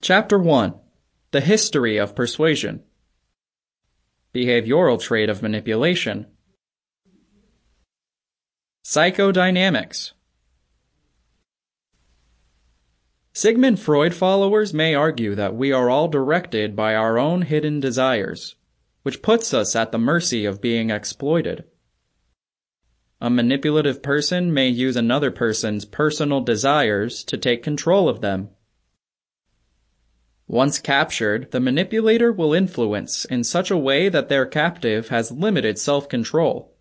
Chapter 1 The History of Persuasion Behavioral Trait of Manipulation Psychodynamics Sigmund Freud followers may argue that we are all directed by our own hidden desires, which puts us at the mercy of being exploited. A manipulative person may use another person's personal desires to take control of them. Once captured, the manipulator will influence in such a way that their captive has limited self-control.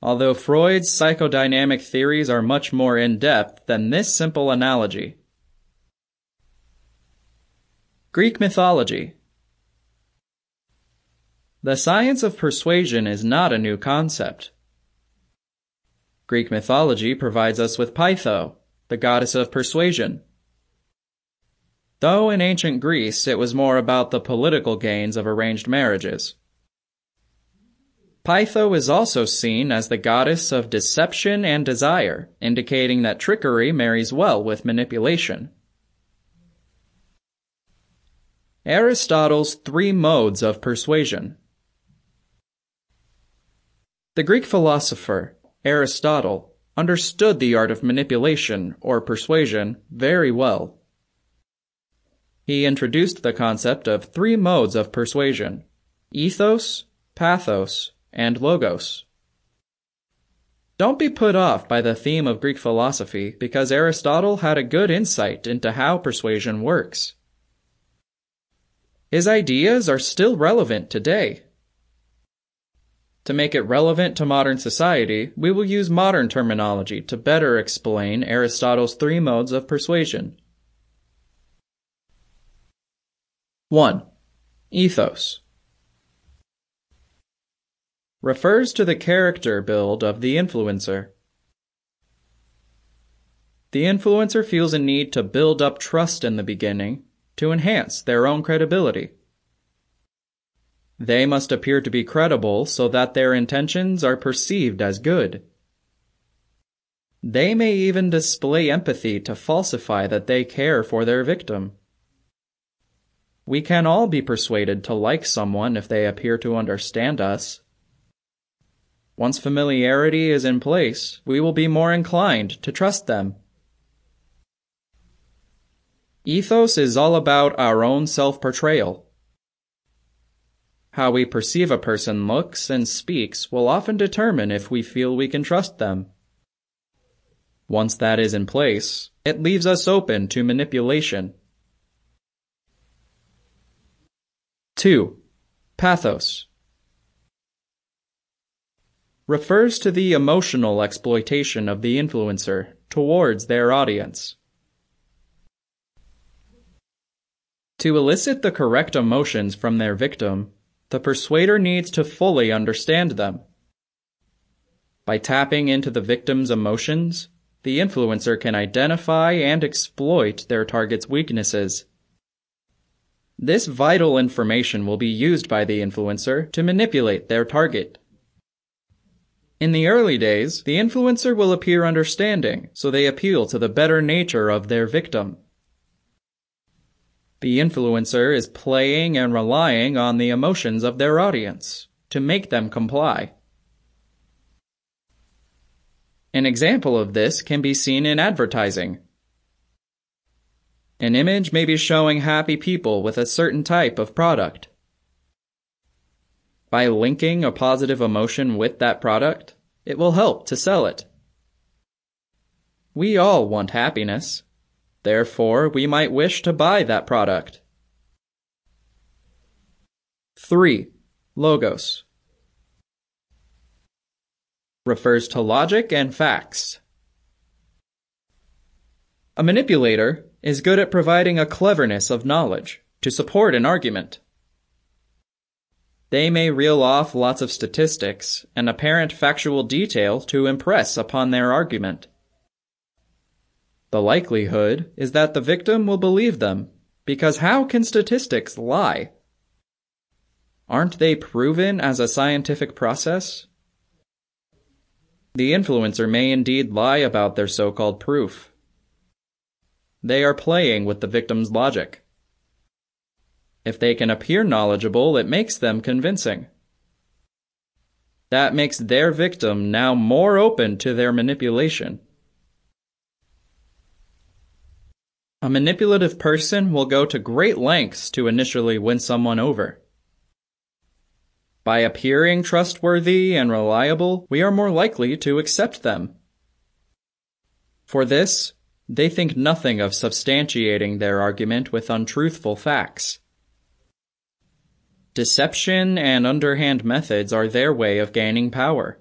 Although Freud's psychodynamic theories are much more in-depth than this simple analogy. Greek mythology The science of persuasion is not a new concept. Greek mythology provides us with Peitho, the goddess of persuasion. Though in ancient Greece it was more about the political gains of arranged marriages. Peitho is also seen as the goddess of deception and desire, indicating that trickery marries well with manipulation. Aristotle's three modes of persuasion. The Greek philosopher Aristotle understood the art of manipulation or persuasion very well. He introduced the concept of three modes of persuasion ethos, pathos, and logos. Don't be put off by the theme of Greek philosophy because Aristotle had a good insight into how persuasion works. His ideas are still relevant today. To make it relevant to modern society, we will use modern terminology to better explain Aristotle's three modes of persuasion. 1. Ethos refers to the character build of the influencer. The influencer feels a need to build up trust in the beginning to enhance their own credibility. They must appear to be credible so that their intentions are perceived as good. They may even display empathy to falsify that they care for their victim. We can all be persuaded to like someone if they appear to understand us. Once familiarity is in place, we will be more inclined to trust them. Ethos is all about our own self-portrayal. How we perceive a person looks and speaks will often determine if we feel we can trust them. Once that is in place, it leaves us open to manipulation. 2. Pathos refers to the emotional exploitation of the influencer towards their audience. To elicit the correct emotions from their victim, the persuader needs to fully understand them. By tapping into the victim's emotions, the influencer can identify and exploit their target's weaknesses. This vital information will be used by the influencer to manipulate their target. In the early days, the influencer will appear understanding, so they appeal to the better nature of their victim. The influencer is playing and relying on the emotions of their audience to make them comply. An example of this can be seen in advertising. An image may be showing happy people with a certain type of product. By linking a positive emotion with that product, it will help to sell it. We all want happiness. Therefore, we might wish to buy that product. 3. Logos refers to logic and facts. A manipulator is good at providing a cleverness of knowledge to support an argument. They may reel off lots of statistics and apparent factual detail to impress upon their argument. The likelihood is that the victim will believe them, because how can statistics lie? Aren't they proven as a scientific process? The influencer may indeed lie about their so-called proof. They are playing with the victim's logic. If they can appear knowledgeable, it makes them convincing. That makes their victim now more open to their manipulation. A manipulative person will go to great lengths to initially win someone over. By appearing trustworthy and reliable, we are more likely to accept them. For this, they think nothing of substantiating their argument with untruthful facts. Deception and underhand methods are their way of gaining power.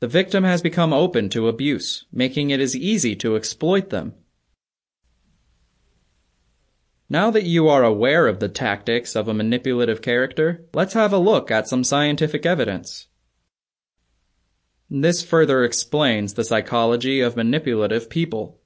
The victim has become open to abuse, making it as easy to exploit them. Now that you are aware of the tactics of a manipulative character, let's have a look at some scientific evidence. This further explains the psychology of manipulative people.